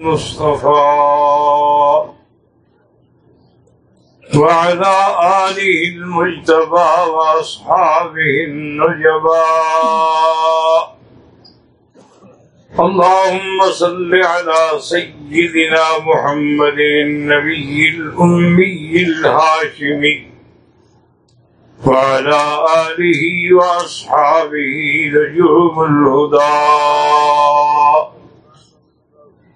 المصطفى وعلى آله المجتبى وأصحابه النجبى اللهم صل على سيدنا محمد النبي الأمي الهاشمي وعلى آله وأصحابه نجوم الهدى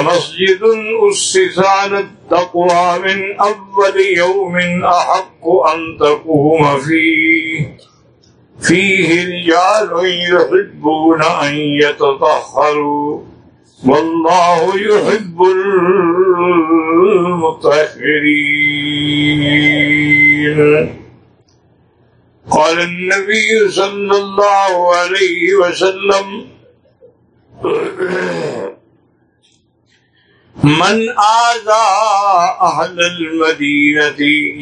لمسجد أسس على التقوى من أول يوم أحق أن تقوم فيه. فيه رجال يحبون أن يتطهروا. والله يحب المطهرين. قال النبي صلى الله عليه وسلم من آذى أهل المدينة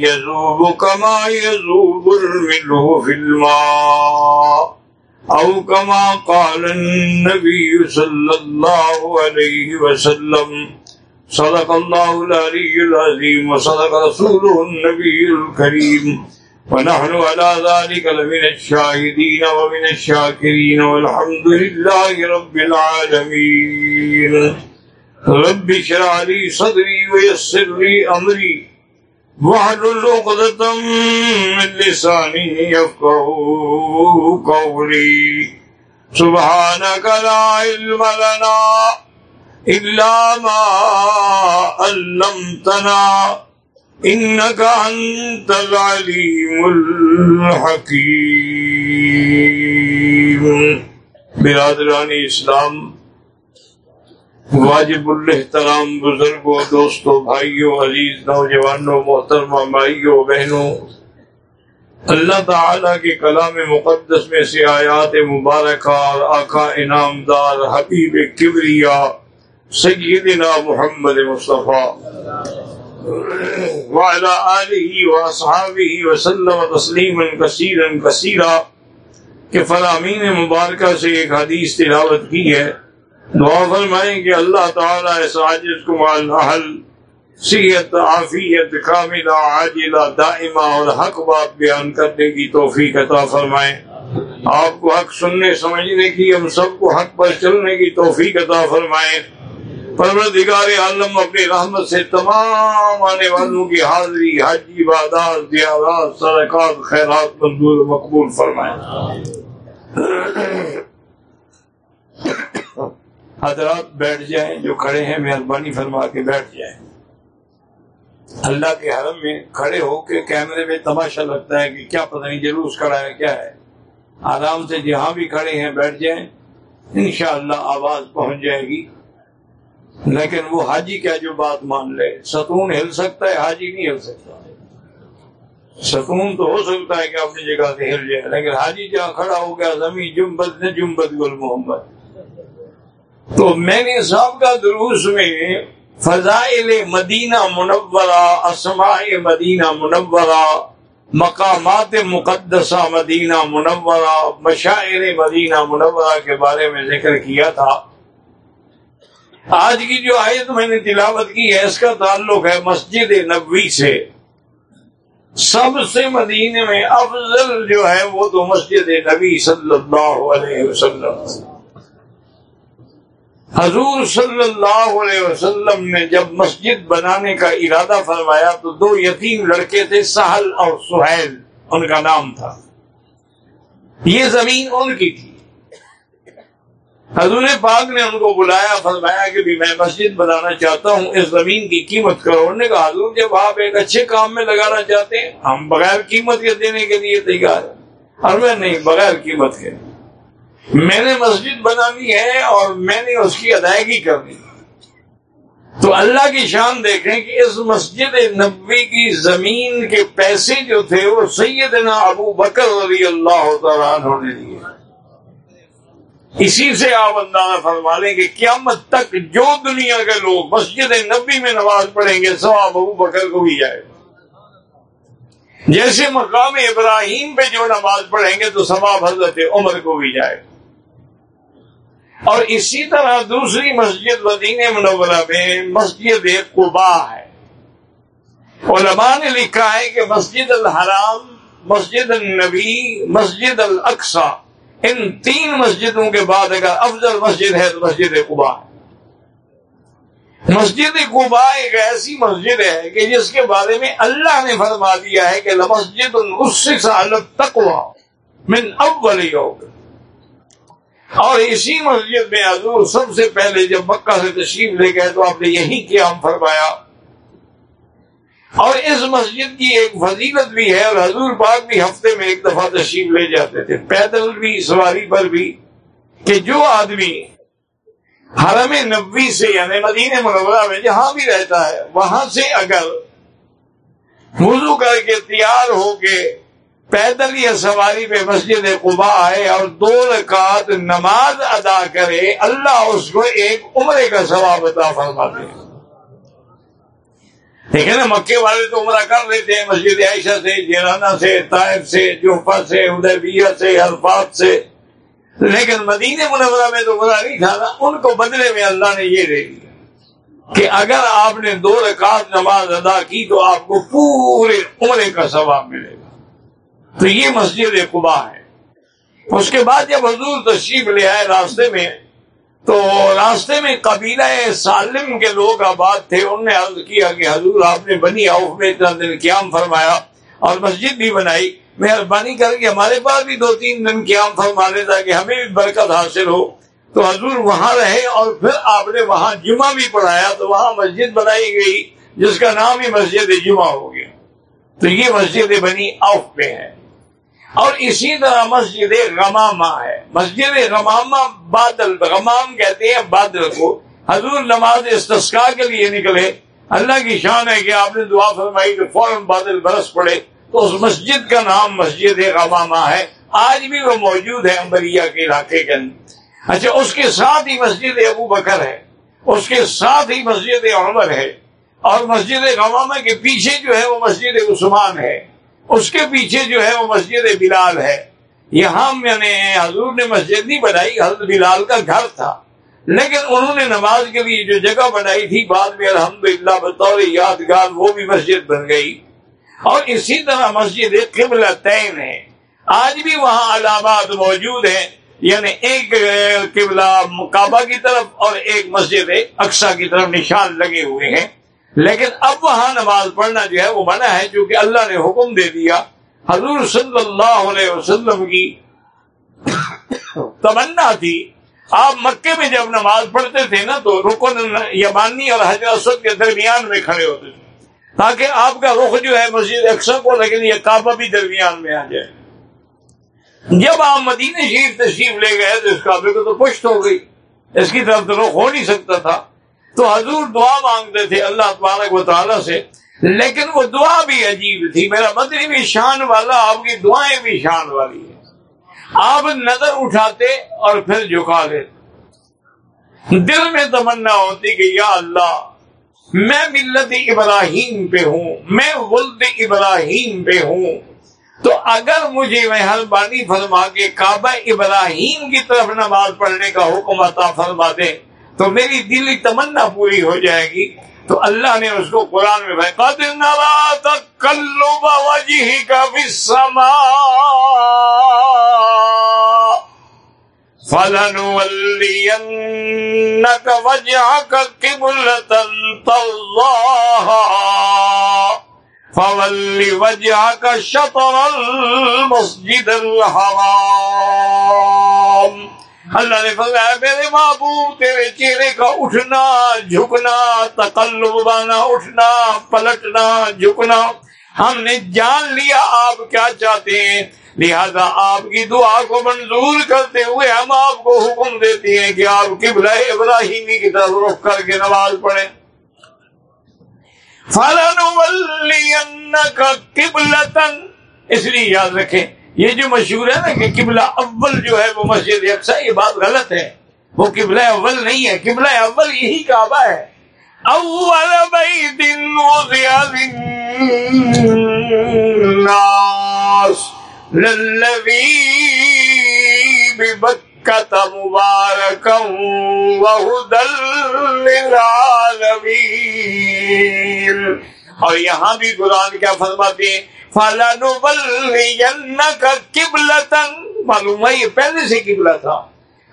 يذوب كما يذوب الملح في الماء أو كما قال النبي صلى الله عليه وسلم صدق الله العلي العظيم وصدق رسوله النبي الكريم ونحن على ذلك لمن الشاهدين ومن الشاكرين والحمد لله رب العالمين رب اشرح لي صدري ويسر لي امري واحلل عقدة من لساني يفقهوا قولي سبحانك لا علم لنا إلا ما علمتنا إنك أنت العليم الحكيم برادران اسلام واجب الحترام بزرگوں، دوستوں، بھائیوں، عزیز، نوجوانوں، محترمہ، بھائیوں، بہنوں۔ اللہ تعالی کے کلام مقدس میں سے آیات مبارکہ اور آقا انعام دار حبیب کبریا سیدنا محمد مصطفیٰ وعلى آله وأصحابه وسلم تسلیما كثيرا كثيرا کہ فرامین مبارکہ سے ایک حدیث تلاوت کی ہے۔ دعا فرمائیں کہ اللہ تعالیٰ اس عاجز کو مال حل، صحت، عافیت، کاملہ، عاجلہ، دائمہ اور حق بات بیان کرنے کی توفیق عطا فرمائیں۔ آپ کو حق سننے، سمجھنے کی، ہم سب کو حق پر چلنے کی توفیق عطا فرمائیں۔ پروردگار عالم اپنی رحمت سے تمام آنے والوں کی حاضری حج عبادات دیارات صدقات، خیرات منظور مقبول فرمائیں۔ حضرات بیٹھ جائیں، جو کھڑے ہیں، مہربانی فرما کے بیٹھ جائیں۔ اللہ کے حرم میں کھڑے ہو کے کیمرے میں تماشا لگتا ہے کہ کیا پتہ نہیں جلوس کھڑا ہے، کیا ہے۔ آرام سے جہاں بھی کھڑے ہیں، بیٹھ جائیں۔ انشاءاللہ آواز پہنچ جائے گی۔ لیکن وہ حاجی کیا جو بات مان لے۔ ستون ہل سکتا ہے، حاجی نہیں ہل سکتا۔ ستون تو ہو سکتا ہے کہ اپنی جگہ سے ہل جائے، لیکن حاجی جہاں کھڑا ہو گیا، زمین جمبت نے جمبت گل محمد۔ تو میں نے صاحب کا دروس میں فضائل مدینہ منورہ، اسماء مدینہ منورہ، مقامات مقدسہ مدینہ منورہ، مشاعر مدینہ منورہ کے بارے میں ذکر کیا تھا۔ آج کی جو آیت میں نے تلاوت کی ہے، اس کا تعلق ہے مسجد نبوی سے۔ سب سے مدینے میں افضل جو ہے وہ تو مسجد نبی صلی اللہ علیہ وسلم۔ حضور صلی اللہ علیہ وسلم نے جب مسجد بنانے کا ارادہ فرمایا تو دو یتیم لڑکے تھے، سہل اور سہیل، ان کا نام تھا۔ یہ زمین ان کی تھی۔ حضور پاک نے ان کو بلایا، فرمایا کہ بھی میں مسجد بنانا چاہتا ہوں، اس زمین کی قیمت کرو۔ انہوں نے کہا، حضور جب آپ ایک اچھے کام میں لگانا چاہتے ہیں، ہم بغیر قیمت کے دینے کے لیے تیار ہیں۔ اور میں، نہیں، بغیر قیمت کے۔ میں نے مسجد بنانی ہے اور میں نے اس کی ادائیگی کرنی تو اللہ کی شان دیکھیں کہ اس مسجد نبوی کی زمین کے پیسے جو تھے وہ سیدنا ابو بکر رضی اللہ تعالیٰ عنہ نے دیے۔ اسی سے آپ اندازہ فرما لیں کہ قیامت تک جو دنیا کے لوگ مسجد نبی میں نماز پڑھیں گے سواب ابو بکر کو بھی جائے۔ گا جیسے مقام ابراہیم پہ جو نماز پڑھیں گے تو ثواب حضرت عمر کو بھی جائے۔ گا اور اسی طرح دوسری مسجد مدین منورہ میں مسجد قبا ہے۔ علماء نے لکھا ہے کہ مسجد الحرام، مسجد النبی، مسجد الاقصا ان تین مسجدوں کے بعد اگر افضل مسجد ہے تو مسجد قبا ہے۔ مسجد قبا ایک ایسی مسجد ہے کہ جس کے بارے میں اللہ نے فرما دیا ہے کہ مسجد تقوا من اول یوم۔ اور اسی مسجد میں حضور سب سے پہلے جب مکہ سے تشریف لے گئے تو آپ نے یہی قیام فرمایا۔ اور اس مسجد کی ایک فضیلت بھی ہے اور حضور پاک بھی ہفتے میں ایک دفعہ تشریف لے جاتے تھے۔ پیدل بھی، سواری پر بھی کہ جو آدمی حرم نبوی سے یعنی مدینہ منورہ میں جہاں بھی رہتا ہے، وہاں سے اگر وضو کر کے تیار ہو کے پیدل یا سواری پہ مسجد قبا آئے اور دو رکعت نماز ادا کرے، اللہ اس کو ایک عمرے کا ثواب عطا فرما دے ٹھیک ہے نا؟ مکے والے تو عمرہ کر لیتے ہیں، مسجد عائشہ سے، جیرانہ سے، طائف سے جوفا سے ادیبیہ سے، الفاظ سے۔ لیکن مدینہ منورہ میں تو عمرہ نہیں تھا نا، ان کو بدلے میں اللہ نے یہ دے دیا کہ اگر آپ نے دو رکعت نماز ادا کی تو آپ کو پورے عمرے کا ثواب ملے گا۔ تو یہ مسجد قبا ہے۔ اس کے بعد جب حضور تشریف لے آئے راستے میں، تو راستے میں قبیلہ سالم کے لوگ آباد تھے۔ انہوں نے عرض کیا کہ حضور، آپ نے بنی آؤف میں اتنا دن قیام فرمایا اور مسجد بھی بنائی۔ مہربانی کر کے ہمارے پاس بھی دو تین دن قیام فرما لے تاکہ ہمیں بھی برکت حاصل ہو۔ تو حضور وہاں رہے اور پھر آپ نے وہاں جمعہ بھی پڑھایا، تو وہاں مسجد بنائی گئی، جس کا نام ہی مسجد جمعہ ہو گیا۔ تو یہ مسجد بنی آؤف میں ہے۔ اور اسی طرح مسجد غمامہ ہے۔ مسجد غمامہ بادل، غمام کہتے ہیں بادل کو۔ حضور نماز استسکا کے لیے نکلے۔ اللہ کی شان ہے کہ آپ نے دعا فرمائی کہ فوراً بادل برس پڑے۔ تو اس مسجد کا نام مسجد غمامہ ہے۔ آج بھی وہ موجود ہے امبریا کے علاقے کے اندر۔ اچھا اس کے ساتھ ہی مسجد ابو بکر ہے۔ اس کے ساتھ ہی مسجد عمر ہے۔ اور مسجد غمامہ کے پیچھے جو ہے وہ مسجد عثمان ہے۔ اس کے پیچھے جو ہے وہ مسجد بلال ہے۔ یہاں میں نے حضور نے مسجد نہیں بنائی، حضرت بلال کا گھر تھا۔ لیکن انہوں نے نماز کے لیے جو جگہ بنائی تھی، بعد میں الحمد للہ بطور یادگار وہ بھی مسجد بن گئی۔ اور اسی طرح مسجد قبل تین ہے۔ آج بھی وہاں علامات موجود ہیں۔ یعنی ایک قبلہ کعبہ کی طرف اور ایک مسجد اقسا کی طرف نشان لگے ہوئے ہیں۔ لیکن اب وہاں نماز پڑھنا جو ہے وہ منع ہے کیونکہ اللہ نے حکم دے دیا حضور صلی اللہ علیہ وسلم کی تمنا تھی۔ آپ مکے میں جب نماز پڑھتے تھے نا تو رکن یمانی اور حضرت کے درمیان میں کھڑے ہوتے تھے۔ تاکہ آپ کا رخ جو ہے مسجد اکثر کو، لیکن یہ کعبہ بھی درمیان میں آ جائے۔ جب آپ مدینہ شریف تشریف لے گئے تو اس کعبے کو تو پشت ہو گئی۔ اس کی طرف تو رخ ہو نہیں سکتا تھا۔ تو حضور دعا مانگتے تھے اللہ تبارک و تعالیٰ سے، لیکن وہ دعا بھی عجیب تھی۔ میرا مدنی بھی شان والا، آپ کی دعائیں بھی شان والی ہے آپ نظر اٹھاتے اور پھر جھکا لیتے۔ دل میں تمنا ہوتی کہ یا اللہ، میں ملت ابراہیم پہ ہوں، میں ولد ابراہیم پہ ہوں۔ تو اگر مجھے مہربانی فرما کے کعبہ ابراہیم کی طرف نماز پڑھنے کا حکم عطا فرما دے تو میری دلی تمنا پوری ہو جائے گی۔ تو اللہ نے اس کو قرآن میں کلو بابا جی کا بھی سما فلن کا وجہ کا کبل فولی وجہ کا شطر المسجد الحرام اللہ نے فرمایا، میرے محبوب، تیرے چہرے کا اٹھنا، جھکنا، تقلب بانا اٹھنا، پلٹنا، جھکنا۔ ہم نے جان لیا آپ کیا چاہتے ہیں، لہذا آپ کی دعا کو منظور کرتے ہوئے ہم آپ کو حکم دیتے ہیں کہ آپ قبلہ ابراہیمی کی طرف رخ کر کے نماز پڑھیں۔ فالن کا قبلتن اس لیے یاد رکھیں یہ جو مشہور ہے نا کہ قبلہ اول جو ہے وہ مسجد یکساں یہ بات غلط ہے۔ وہ قبلہ اول نہیں ہے، قبلہ اول یہی کعبہ ہے۔ اول بیت وضع للناس للذی ببکت مبارکا وہدل للعالمین۔ اور یہاں بھی قرآن کیا فرماتے ہیں؟ معلوم ہے یہ پہلے سے قبلہ تھا۔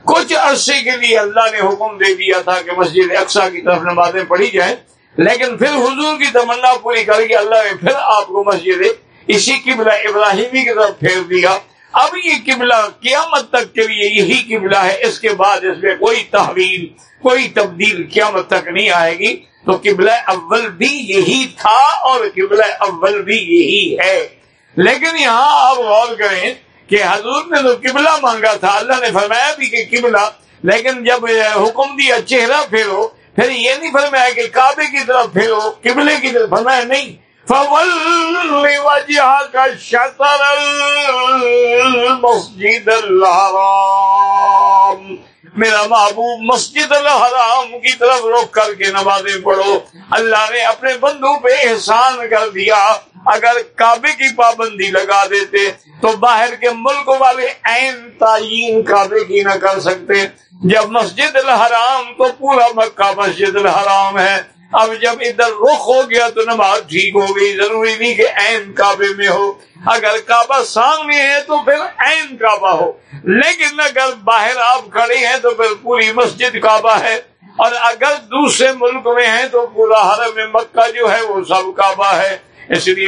کچھ عرصے کے لیے اللہ نے حکم دے دیا تھا کہ مسجد اقسا کی طرف نمازیں پڑھی جائیں، لیکن پھر حضور کی تمنا پوری کر کے اللہ نے پھر آپ کو مسجد اسی قبلہ ابراہیمی کی طرف پھیر دیا۔ اب یہ قبلہ قیامت تک کے لیے یہی قبلہ ہے۔ اس کے بعد اس میں کوئی تحویل، کوئی تبدیل قیامت تک نہیں آئے گی۔ تو قبلہ اول بھی یہی تھا اور قبلہ اول بھی یہی ہے۔ لیکن یہاں آپ غور کریں کہ حضور نے تو قبلہ مانگا تھا، اللہ نے فرمایا بھی کہ قبلہ، لیکن جب حکم دیا چہرہ پھیرو، پھر یہ نہیں فرمایا کہ کعبے کی طرف پھیرو، قبلے کی طرف، فرمایا نہیں۔ کا شطر مسجد اللہ میرا محبوب مسجد الحرام کی طرف روک کر کے نمازیں پڑھو۔ اللہ نے اپنے بندوں پہ احسان کر دیا۔ اگر کعبے کی پابندی لگا دیتے تو باہر کے ملک والے عین تعین کعبے کی نہ کر سکتے۔ جب مسجد الحرام تو پورا مکہ مسجد الحرام ہے۔ اب جب ادھر رخ ہو گیا تو نماز ٹھیک ہو گئی، ضروری نہیں کہ عین کعبے میں ہو۔ اگر کعبہ سامنے ہے تو پھر عین کعبہ ہو۔ لیکن اگر باہر آپ کھڑے ہیں تو پھر پوری مسجد کعبہ ہے۔ اور اگر دوسرے ملک میں ہیں تو پورا حرم مکہ جو ہے وہ سب کعبہ ہے۔ اس لیے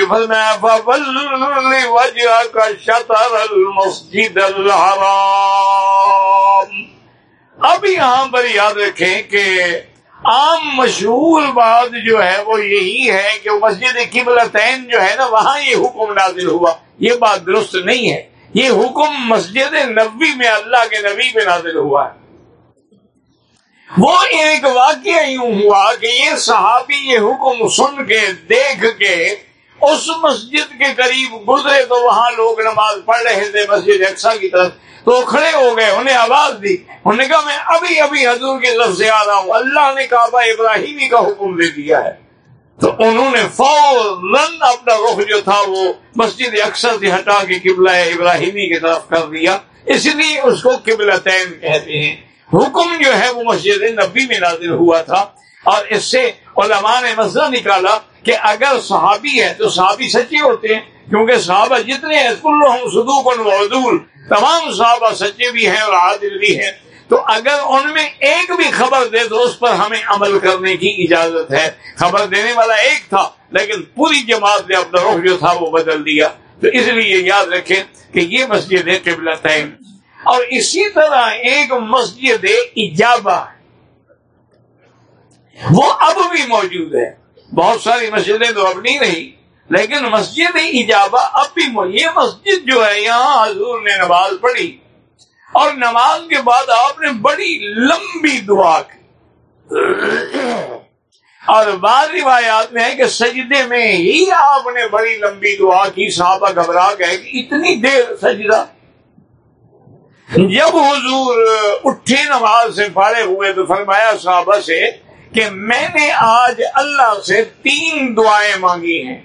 وجہ کا شطر المسجد الحرام۔ اب یہاں پر یاد رکھیں کہ عام مشہور بات جو ہے وہ یہی ہے کہ مسجد قبلتین جو ہے نا، وہاں یہ حکم نازل ہوا۔ یہ بات درست نہیں ہے۔ یہ حکم مسجد نبی میں اللہ کے نبی میں نازل ہوا ہے۔ وہ ایک واقعہ یوں ہوا کہ یہ صحابی یہ حکم سن کے، دیکھ کے اس مسجد کے قریب گزرے تو وہاں لوگ نماز پڑھ رہے تھے، مسجد اقسا کی طرف۔ تو کھڑے ہو گئے، انہیں آواز دی۔ انہوں نے کہا، میں ابھی ابھی حضور کی طرف سے آ رہا ہوں۔ اللہ نے کعبہ ابراہیمی کا حکم دے دیا ہے۔ تو انہوں نے فوراً اپنا رخ جو تھا، وہ مسجد اکثر سے ہٹا کے قبلہ ابراہیمی کی طرف کر دیا۔ اس لیے اس کو قبل تعین کہتے ہیں۔ حکم جو ہے، وہ مسجد نبی میں نازل ہوا تھا۔ اور اس سے علماء نے مسئلہ نکالا کہ اگر صحابی ہے تو صحابی سچے ہوتے ہیں، کیونکہ صحابہ جتنے ہیں صدوق وعدول تمام صحابہ سچے بھی ہیں اور عادل بھی ہیں۔ تو اگر ان میں ایک بھی خبر دے تو اس پر ہمیں عمل کرنے کی اجازت ہے۔ خبر دینے والا ایک تھا، لیکن پوری جماعت نے اپنا رخ جو تھا وہ بدل دیا۔ تو اس لیے یاد رکھیں کہ یہ مسجد ہے قبل تعین اور اسی طرح ایک مسجد ایجابہ وہ اب بھی موجود ہے۔ بہت ساری مسجدیں تو اب نہیں رہی، لیکن مسجد ایجابہ اب بھی یہ مسجد جو ہے، یہاں حضور نے نماز پڑھی۔ اور نماز کے بعد آپ نے بڑی لمبی دعا کی۔ اور بعض روایات میں ہے کہ سجدے میں ہی آپ نے بڑی لمبی دعا کی۔ صحابہ گھبرا گئے کہ اتنی دیر سجدہ۔ جب حضور اٹھے نماز سے پڑے ہوئے تو فرمایا صحابہ سے کہ میں نے آج اللہ سے تین دعائیں مانگی ہیں۔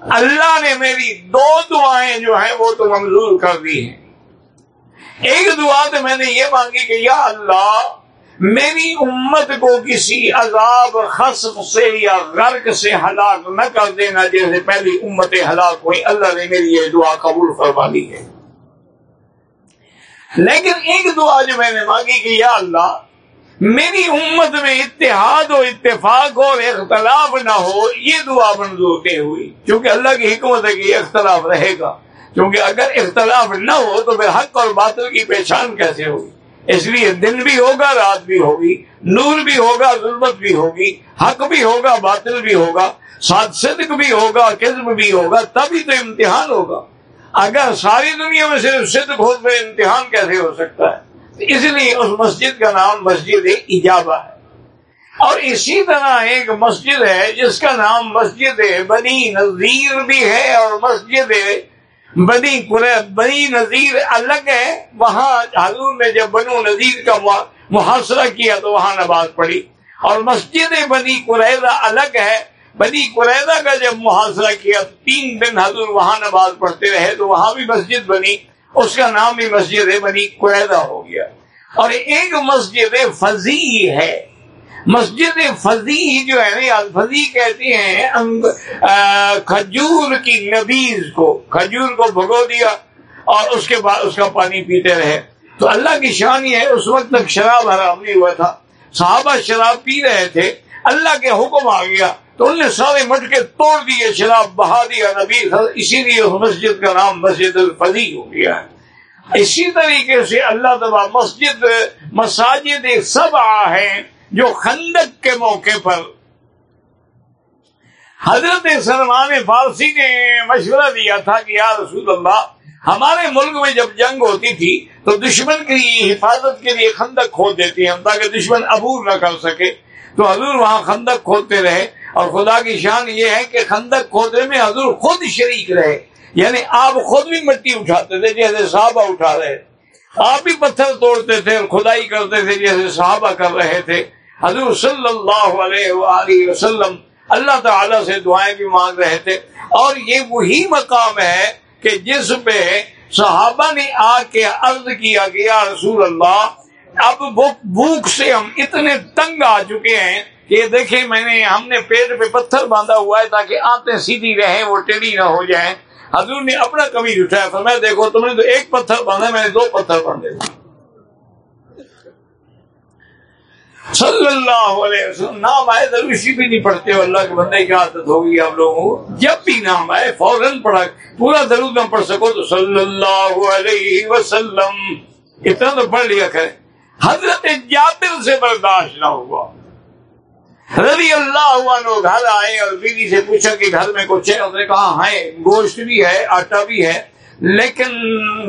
اللہ نے میری دو دعائیں جو ہیں وہ تو منظور کر دی ہیں۔ ایک دعا تو میں نے یہ مانگی کہ یا اللہ، میری امت کو کسی عذاب خصف سے یا غرق سے ہلاک نہ کر دینا جیسے پہلی امت ہلاک ہوئی۔ اللہ نے میری یہ دعا قبول فرما لی ہے۔ لیکن ایک دعا جو میں نے مانگی کہ یا اللہ میری امت میں اتحاد و اتفاق اور اختلاف نہ ہو، یہ دعا منظور نہیں ہوئی۔ کیونکہ اللہ کی حکمت ہے کہ یہ اختلاف رہے گا۔ کیونکہ اگر اختلاف نہ ہو تو پھر حق اور باطل کی پہچان کیسے ہوگی؟ اس لیے دن بھی ہوگا، رات بھی ہوگی، نور بھی ہوگا، ظلمت بھی ہوگی، حق بھی ہوگا، باطل بھی ہوگا سات صدق بھی ہوگا قزم بھی ہوگا، تبھی تو امتحان ہوگا۔ اگر ساری دنیا میں صرف صدق ہو تو امتحان کیسے ہو سکتا ہے؟ اس لیے اس مسجد کا نام مسجد ایجابہ ہے۔ اور اسی طرح ایک مسجد ہے جس کا نام مسجد بنی نذیر بھی ہے اور مسجد بنی بنی نذیر الگ ہے۔ وہاں حضور نے جب بنو نذیر کا محاصرہ کیا تو وہاں نماز پڑھی۔ اور مسجد بنی قریضہ الگ ہے۔ بنی قریضہ کا جب محاصرہ کیا تین دن حضور وہاں نماز پڑھتے رہے تو وہاں بھی مسجد بنی۔ اس کا نام بھی مسجد بنی قریضہ ہو گیا۔ اور ایک مسجد فضی ہے۔ مسجد فضی جو ہے نا فضی کہتے ہیں کھجور کی نبیز کو، کھجور کو بھگو دیا اور اس کے بعد اس کا پانی پیتے رہے۔ تو اللہ کی شان یہ ہے، اس وقت تک شراب حرام نہیں ہوا تھا۔ صحابہ شراب پی رہے تھے۔ اللہ کے حکم آ گیا تو ان نے سارے مٹکے توڑ دیے، شراب بہا دیا نبی اسی لیے اس مسجد کا نام مسجد الفضی ہو گیا ہے۔ اسی طریقے سے اللہ تبا مسجد، مساجد سب آ ہیں جو خندق کے موقع پر۔ حضرت سلمان فارسی نے مشورہ دیا تھا کہ یا رسول اللہ، ہمارے ملک میں جب جنگ ہوتی تھی تو دشمن کی حفاظت کے لیے خندق کھود دیتی ہیں تاکہ دشمن عبور نہ کر سکے۔ تو حضور وہاں خندق کھودتے رہے اور خدا کی شان یہ ہے کہ خندق کھودنے میں حضور خود شریک رہے۔ یعنی آپ خود بھی مٹی اٹھاتے تھے جیسے صحابہ اٹھا رہے۔ آپ بھی پتھر توڑتے تھے اور کھدائی کرتے تھے جیسے صحابہ کر رہے تھے۔ حضور صلی اللہ علیہ وآلہ وسلم اللہ تعالی سے دعائیں بھی مانگ رہے تھے۔ اور یہ وہی مقام ہے کہ جس پہ صحابہ نے آ کے عرض کیا گیا رسول اللہ اب بھوک سے ہم اتنے تنگ آ چکے ہیں کہ دیکھیں میں نے ہم نے پیٹ پہ پتھر باندھا ہوا ہے تاکہ آتے سیدھی رہیں، وہ ٹیڑھی نہ ہو جائیں۔ حضور نے اپنا کمی اٹھایا پھر میں دیکھو، تم نے تو ایک پتھر باندھا، میں نے دو پتھر باندھے۔ صلی اللہ علیہ وسلم، نام آئے دروشی بھی نہیں پڑھتے ہو اللہ کے بندے کی عادت ہوگی آپ لوگوں کو۔ جب بھی نام آئے، فوراً پڑھا، پورا درود نہ پڑھ سکو تو صلی اللہ علیہ وسلم۔ اتنا تو پڑھ لیا کرے حضرت جابر سے برداشت نہ ہوا۔ رضی اللہ عنہ گھر آئے اور بیوی سے پوچھا کہ گھر میں کچھ ہے؟ اس نے کہا ہاں، ہے، گوشت بھی ہے، آٹا بھی ہے، لیکن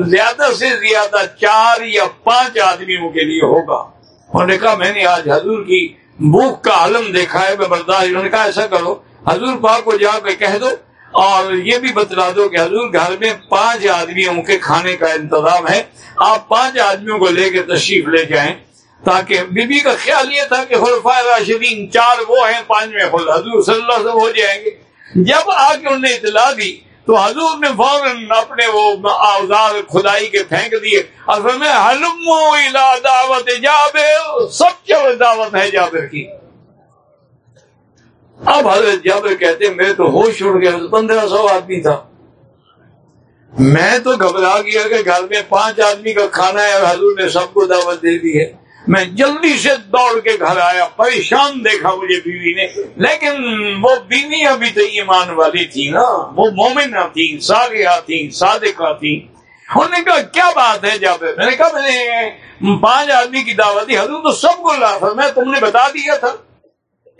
زیادہ سے زیادہ چار یا پانچ آدمیوں کے لیے ہوگا۔ انہوں نے کہا، میں نے آج حضور کی بھوک کا عالم دیکھا ہے، میں برداشت۔ انہوں نے کہا، ایسا کرو، حضور پاک کو جا کے کہہ دو اور یہ بھی بتلا دو کہ حضور گھر میں پانچ آدمیوں کے کھانے کا انتظام ہے۔ آپ پانچ آدمیوں کو لے کے تشریف لے جائیں تاکہ بی بی کا خیال یہ تھا کہ خلفۂ راشدین چار وہ ہیں پانچ میں خل، حضور صلی اللہ سے ہو جائیں گے۔ جب آ کے انہوں نے اطلاع دی تو حضور نے فوراً اپنے وہ اوزار کھدائی کے پھینک دیے۔ اور میں حلم دعوت جابر۔ سب چل دعوت ہے جابر کی۔ اب حضرت جابر کہتے میرے تو ہوش اڑ گیا، پندرہ سو آدمی تھا۔ میں تو گھبرا گیا کہ گھر میں پانچ آدمی کا کھانا ہے اور حضور نے سب کو دعوت دے دی ہے۔ میں جلدی سے دوڑ کے گھر آیا، پریشان دیکھا مجھے بیوی نے۔ لیکن وہ بیوی ابھی تو ایمان والی تھی نا۔ وہ مومنہ تھی ساگیا تھی، صادقہ تھی۔ انہوں نے کہا، کیا بات ہے جب میں نے کہا، میں نے پانچ آدمی کی دعوت دی حضرت تو سب کو لا تھا میں تم نے بتا دیا تھا۔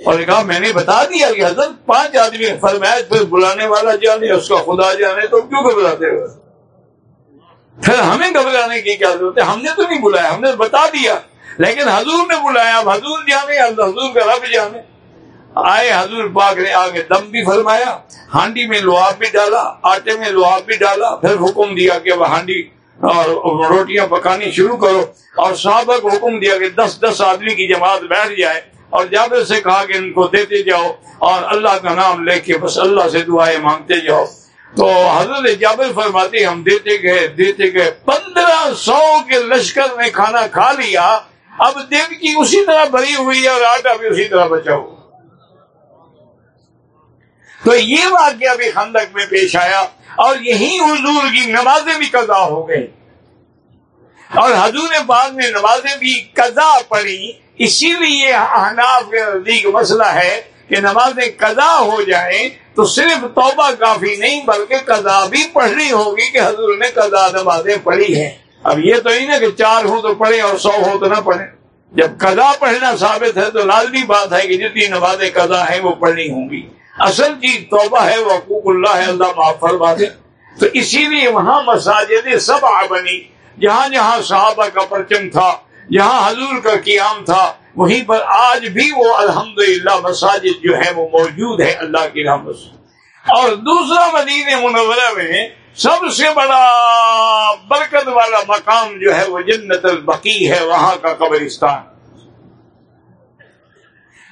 اور نے کہا، میں نے بتا دیا کہ حضرت پانچ آدمی فرمایا، پھر بلانے والا جانے، اس کا خدا جانے، تو کیوں گھبراتے ہوئے پھر ہمیں گھبرانے کی کیا ضرورت ہے؟ ہم نے تو نہیں بلایا، ہم نے بتا دیا۔ لیکن حضور نے بلایا، اب حضور جانے حضور کا رب جانے۔ آئے، حضور پاک نے آگے دم بھی فرمایا، ہانڈی میں لوہاب بھی ڈالا، آٹے میں لوہاب بھی ڈالا۔ پھر حکم دیا کہ وہ ہانڈی اور روٹیاں پکانی شروع کرو۔ اور صحابہ کو حکم دیا کہ دس دس آدمی کی جماعت بیٹھ جائے۔ اور جابر سے کہا کہ ان کو دیتے جاؤ اور اللہ کا نام لے کے بس اللہ سے دعائیں مانگتے جاؤ، تو حضرت جابر فرماتے، ہم دیتے گئے دیتے گئے، پندرہ سو کے لشکر نے کھانا کھا لیا، اب دیو کی اسی طرح بھری ہوئی ہے اور آٹا بھی اسی طرح بچا ہوا۔ تو یہ واقعہ بھی خندق میں پیش آیا اور یہی حضور کی نمازیں بھی قضا ہو گئی اور حضور بعد میں نمازیں بھی قضا پڑی اسی لیے احناف کے نزدیک مسئلہ ہے کہ نمازیں قضا ہو جائیں تو صرف توبہ کافی نہیں بلکہ قضا بھی پڑھنی ہوگی کہ حضور نے قضا نمازیں پڑھی ہیں۔ اب یہ تو نہیں نا کہ چار ہو تو پڑھے اور سو ہو تو نہ پڑھے جب قضا پڑھنا ثابت ہے تو لازمی بات ہے کہ جتنی نمازیں قضا ہیں وہ پڑھنی ہوں گی۔ اصل چیز توبہ ہے وہ حقوق اللہ ہے، اللہ معاف فرما دے۔ تو اسی لیے وہاں مساجد سب بنی، جہاں جہاں صحابہ کا پرچم تھا۔ جہاں حضور کا قیام تھا، وہیں پر آج بھی وہ الحمدللہ مساجد جو ہے وہ موجود ہے اللہ کی رحمت سے۔ اور دوسرا مدینہ منورہ میں سب سے بڑا برکت والا مقام جو ہے وہ جنت البقی ہے، وہاں کا قبرستان۔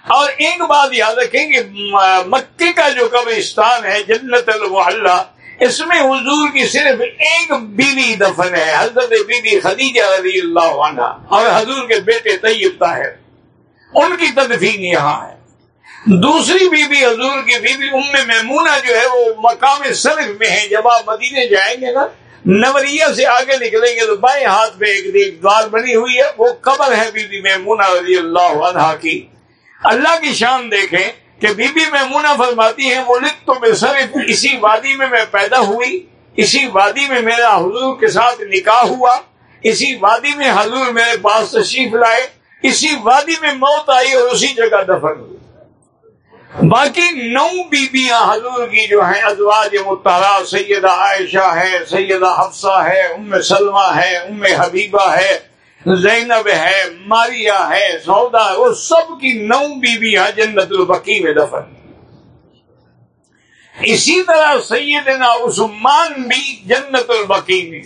اور ایک بات یاد رکھیں کہ مکے کا جو قبرستان ہے، جنت الوحلہ اس میں حضور کی صرف ایک بیوی دفن ہے، حضرت بی بی خدیجہ رضی اللہ عنہ۔ اور حضور کے بیٹے طیب طاہر۔ ان کی تدفین یہاں ہے۔ دوسری بی بی حضور کی بی بی ام میمونہ جو ہے، وہ مقام صرف میں ہے۔ جب آپ مدینے جائیں گے نا نوریا سے آگے نکلیں گے تو بائیں ہاتھ میں ایک دوار بنی ہوئی ہے۔ وہ قبر ہے بی بی میمونہ رضی اللہ عنہ کی۔ اللہ کی شان دیکھیں۔ کہ بی بی میمونہ فرماتی ہیں، وہ لکھ تو میں صرف اسی وادی میں میں پیدا ہوئی، اسی وادی میں میرا حضور کے ساتھ نکاح ہوا، اسی وادی میں حضور میرے پاس تشریف لائے، اسی وادی میں موت آئی اور اسی جگہ دفن ہوئی۔ باقی نو بیبیاں حضور کی جو ہیں، ازواج متحرہ سیدہ عائشہ ہے، سیدہ حفصہ ہے، ام سلمہ ہے، ام حبیبہ ہے زینب ہے، ماریا ہے، سودا وہ سب کی نو بیویاں جنت البقی میں دفن۔ اسی طرح سیدنا عثمان بھی جنت البقی میں۔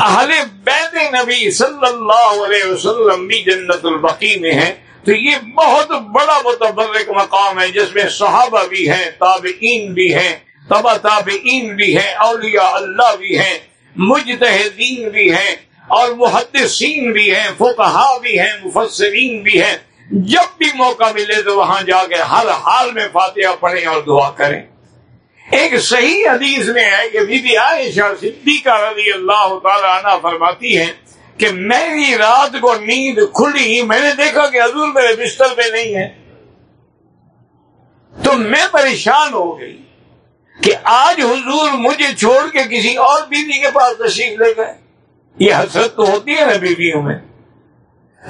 اہل بیت نبی صلی اللہ علیہ وسلم بھی جنت البقی میں ہیں۔ تو یہ بہت بڑا متبرک مقام ہے، جس میں صحابہ بھی ہیں، تابعین بھی ہیں تبا تابعین بھی ہیں، اولیاء اللہ بھی ہیں، مجتہدین بھی ہیں۔ اور محدثین بھی ہیں فقہا بھی ہیں، مفسرین بھی ہیں۔ جب بھی موقع ملے تو وہاں جا کے ہر حال میں فاتحہ پڑھیں اور دعا کریں۔ ایک صحیح حدیث میں ہے کہ بی بی عائشہ صدیقہ رضی اللہ تعالی عنہ فرماتی ہیں کہ میری رات کو نیند کھلی، میں نے دیکھا کہ حضور میرے بستر پہ نہیں ہے۔ تو میں پریشان ہو گئی کہ آج حضور مجھے چھوڑ کے کسی اور بیوی کے پاس تشریف لے گئے۔ یہ حسرت تو ہوتی ہے نا بیویوں میں۔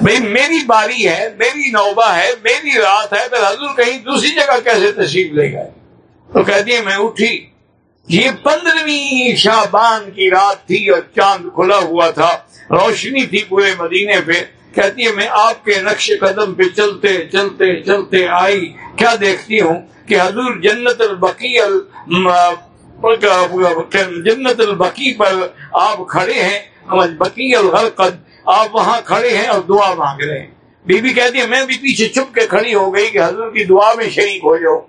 بھائی، میری باری ہے، میری نوبہ ہے، میری رات ہے تو حضور کہیں دوسری جگہ کیسے تشریف لے گئے؟ تو کہتی ہے میں اٹھی۔ یہ پندرہویں شابان کی رات تھی اور چاند کھلا ہوا تھا، روشنی تھی پورے مدینے پہ۔ کہتی ہے میں آپ کے نقش قدم پہ چلتے چلتے چلتے آئی۔ کیا دیکھتی ہوں کہ حضور جنت البقی جنت البقی پر آپ کھڑے ہیں؟ بکی بقی الحرقد آپ وہاں کھڑے ہیں اور دعا مانگ رہے ہیں۔ بی بی کہتی ہے، میں بھی پیچھے چھپ کے کھڑی ہو گئی کہ حضور کی دعا میں شریک ہو جاؤ۔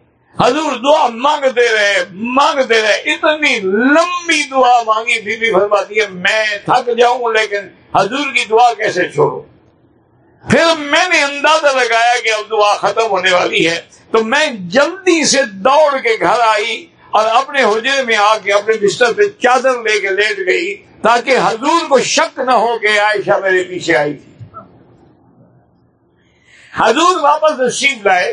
حضور دعا مانگتے رہے مانگتے رہے اتنی لمبی دعا مانگی بی بی فرماتی ہے، میں تھک جاؤں لیکن حضور کی دعا کیسے چھوڑوں؟ پھر میں نے اندازہ لگایا کہ اب دعا ختم ہونے والی ہے۔ تو میں جلدی سے دوڑ کے گھر آئی اور اپنے حجرے میں آ کے اپنے بستر پہ چادر لے کے لیٹ گئی۔ تاکہ حضور کو شک نہ ہو کہ عائشہ میرے پیچھے آئی تھی۔ حضور واپس نصیب لائے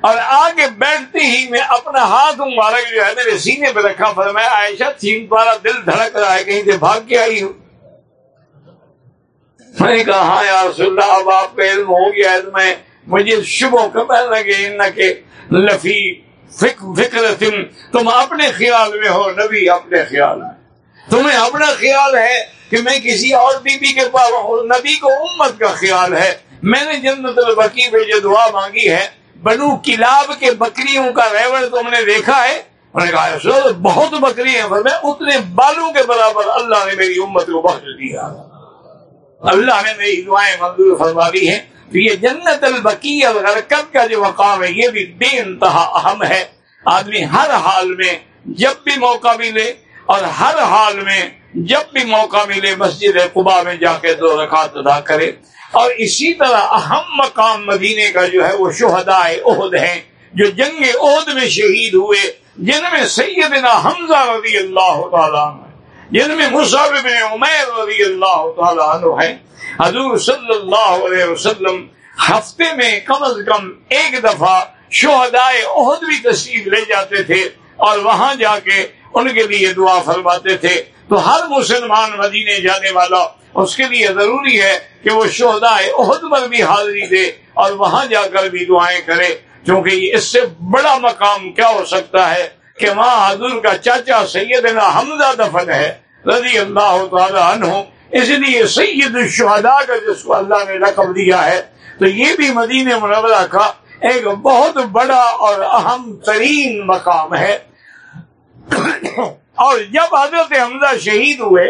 اور آگے بیٹھتے ہی میں اپنا ہاتھ مبارک جو ہے میرے سینے پہ رکھا، فرمایا، عائشہ، تین تمہارا دل دھڑک رہا ہے، کہیں سے بھاگ کے آئی ہوں میں نے کہا ہاں یا رسول اللہ، اب آپ کا علم ہو گیا ہے میں، مجھے شبوں کا لگے ان کے لفی فکر تم تم اپنے خیال میں ہو، نبی اپنے خیال میں۔ تمہیں اپنا خیال ہے کہ میں کسی اور بی بی کے پاس نبی کو امت کا خیال ہے۔ میں نے جنت البقی پہ جو دعا مانگی ہے، بنو کلاب کے بکریوں کا ریوڑ تم نے دیکھا ہے؟ نے کہا بہت بکری ہیں۔ میں اتنے بالوں کے برابر اللہ نے میری امت کو بخش دیا۔ اللہ نے میری دعائیں منظور فرما دی ہیں۔ تو یہ جنت البقی الغرکت کا جو مقام ہے، یہ بھی بے انتہا اہم ہے۔ آدمی ہر حال میں جب بھی موقع ملے اور ہر حال میں جب بھی موقع ملے مسجد قبا میں جا کے دو رکعت ادا کرے۔ اور اسی طرح اہم مقام مدینے کا جو ہے وہ شہدائے عہد ہیں، جو جنگ عہد میں شہید ہوئے، جن میں سیدنا حمزہ رضی اللہ تعالیٰ عنہ جن میں مصعب بن عمیر رضی اللہ تعالیٰ عنہ ہیں۔ حضور صلی اللہ علیہ وسلم ہفتے میں کم از کم ایک دفعہ شہدائے عہد بھی تشریف لے جاتے تھے اور وہاں جا کے ان کے لیے دعا فرماتے تھے۔ تو ہر مسلمان مدینے جانے والا، اس کے لیے ضروری ہے کہ وہ شہدا عہد پر بھی حاضری دے اور وہاں جا کر بھی دعائیں کرے۔ کیونکہ اس سے بڑا مقام کیا ہو سکتا ہے کہ وہاں حضور کا چاچا سیدنا حمزہ دفن ہے، رضی اللہ تعالی عنہ۔ اس لیے سید الشہداء کا جس کو اللہ نے رقم دیا ہے، تو یہ بھی مدینہ منورہ کا ایک بہت بڑا اور اہم ترین مقام ہے۔ اور جب حضرت حمزہ شہید ہوئے،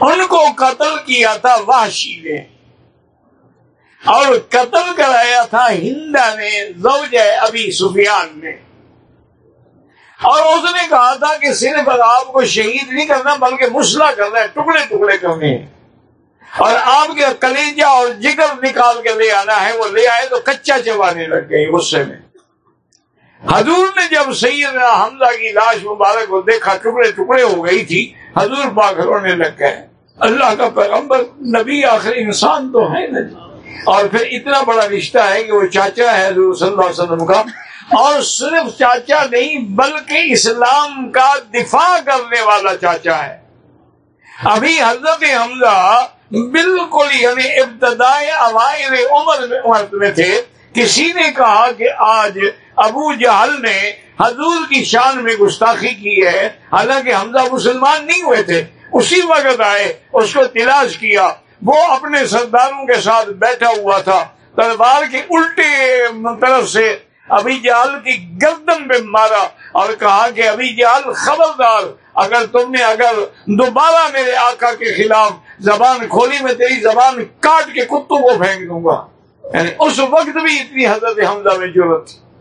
ان کو قتل کیا تھا، وحشی نے اور قتل کرایا تھا ہندا نے زوج ابھی سفیان نے اور اس نے کہا تھا کہ صرف آپ کو شہید نہیں کرنا، بلکہ مسلح کرنا ہے، ٹکڑے ٹکڑے کرنے ہیں۔ اور آپ کے کلیجا اور جگر نکال کے لے آنا ہے، وہ لے آئے تو کچا چبانے لگ گئی غصے میں۔ حضور نے جب سید حمزہ کی لاش مبارک کو دیکھا، ٹکڑے ٹکڑے ہو گئی تھی، حضور پاک رونے لگ گئے۔ اللہ کا پیغمبر نبی آخر انسان تو ہے نا جی۔ اور پھر اتنا بڑا رشتہ ہے کہ وہ چاچا ہے حضور صلی اللہ علیہ وسلم کا۔ اور صرف چاچا نہیں، بلکہ اسلام کا دفاع کرنے والا چاچا ہے۔ ابھی حضرت حمزہ بالکل یعنی ابتدائی اوائل عمر میں تھے۔ کسی نے کہا کہ آج ابو جہل نے حضور کی شان میں گستاخی کی ہے، حالانکہ حمزہ مسلمان نہیں ہوئے تھے۔ اسی وقت آئے، اس کو تلاش کیا۔ وہ اپنے سرداروں کے ساتھ بیٹھا ہوا تھا۔ تلوار کے الٹے طرف سے ابھی جال کی گردن پہ مارا اور کہا کہ ابھی جال خبردار، اگر تم نے اگر دوبارہ میرے آقا کے خلاف زبان کھولی، میں تیری زبان کاٹ کے کتوں کو پھینک دوں گا۔ یعنی اس وقت بھی اتنی حضرت حمزہ میں ضرورت تھی۔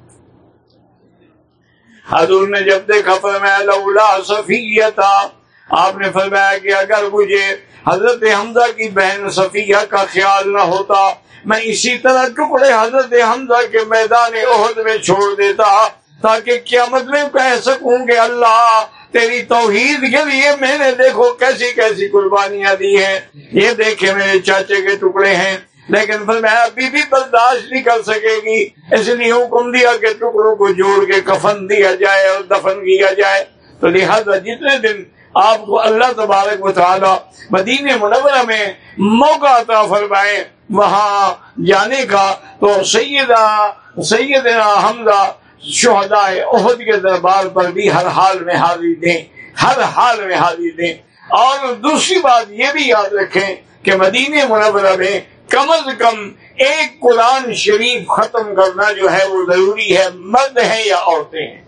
حضور نے جب دیکھا فرمایا، لولا صفیہ تھا آپ نے فرمایا کہ اگر مجھے حضرت حمزہ کی بہن صفیہ کا خیال نہ ہوتا، میں اسی طرح ٹکڑے حضرت حمزہ کے میدان عہد میں چھوڑ دیتا، تاکہ قیامت میں کہہ سکوں کہ اللہ، تیری توحید کے لیے میں نے دیکھو کیسی کیسی قربانیاں دی ہیں۔ یہ دیکھے میرے چاچے کے ٹکڑے ہیں۔ لیکن پھر میں ابھی بھی برداشت نہیں کر سکے گی۔ اس لیے حکم دیا کہ ٹکڑوں کو جوڑ کے کفن دیا جائے اور دفن کیا جائے۔ تو لہذا جتنے دن آپ کو اللہ تبارک و تعالی مدینہ منورہ میں موقع عطا فرمائے، وہاں جانے کا، تو سیدہ، سیدنا حمزہ شہداء عہد کے دربار پر بھی ہر حال میں حاضری دیں، ہر حال میں حاضری دیں۔ اور دوسری بات یہ بھی یاد رکھیں کہ مدینہ منورہ میں کم از کم ایک قرآن شریف ختم کرنا جو ہے وہ ضروری ہے، مرد ہے یا عورتیں ہیں۔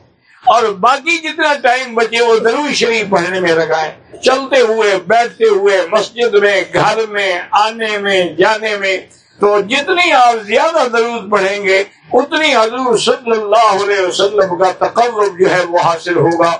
اور باقی جتنا ٹائم بچے وہ ضرور شریف پڑھنے میں لگائے۔ چلتے ہوئے، بیٹھتے ہوئے، مسجد میں، گھر میں، آنے میں، جانے میں۔ تو جتنی آپ زیادہ ضرورت پڑھیں گے، اتنی حضور صلی اللہ علیہ وسلم کا تقرب جو ہے وہ حاصل ہوگا۔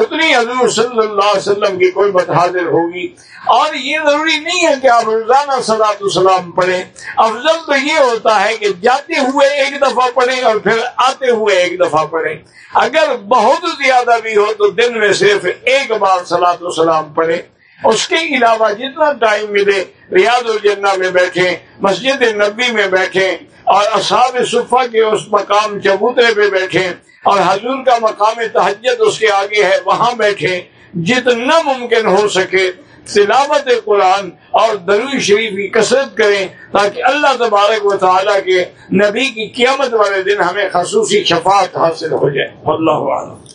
اتنی حضور صلی اللہ علیہ وسلم کی کوئی بات حاضر ہوگی۔ اور یہ ضروری نہیں ہے کہ آپ روزانہ سلاۃ السلام پڑھیں۔ افضل تو یہ ہوتا ہے کہ جاتے ہوئے ایک دفعہ پڑھیں اور پھر آتے ہوئے ایک دفعہ پڑھیں۔ اگر بہت زیادہ بھی ہو تو دن میں صرف ایک بار سلاۃ السلام پڑھیں۔ اس کے علاوہ جتنا ٹائم ملے ریاض الجنہ میں بیٹھیں، مسجد نبی میں بیٹھیں اور اصحاب صفحہ کے اس مقام چبوترے پہ بیٹھیں۔ اور حضور کا مقام تحجت اس کے آگے ہے، وہاں بیٹھیں جتنا ممکن ہو سکے تلاوت قرآن اور درو شریف کی کثرت کریں تاکہ اللہ تبارک و تعالیٰ کے نبی کی قیامت والے دن ہمیں خصوصی شفاعت حاصل ہو جائے۔ اللہ عالم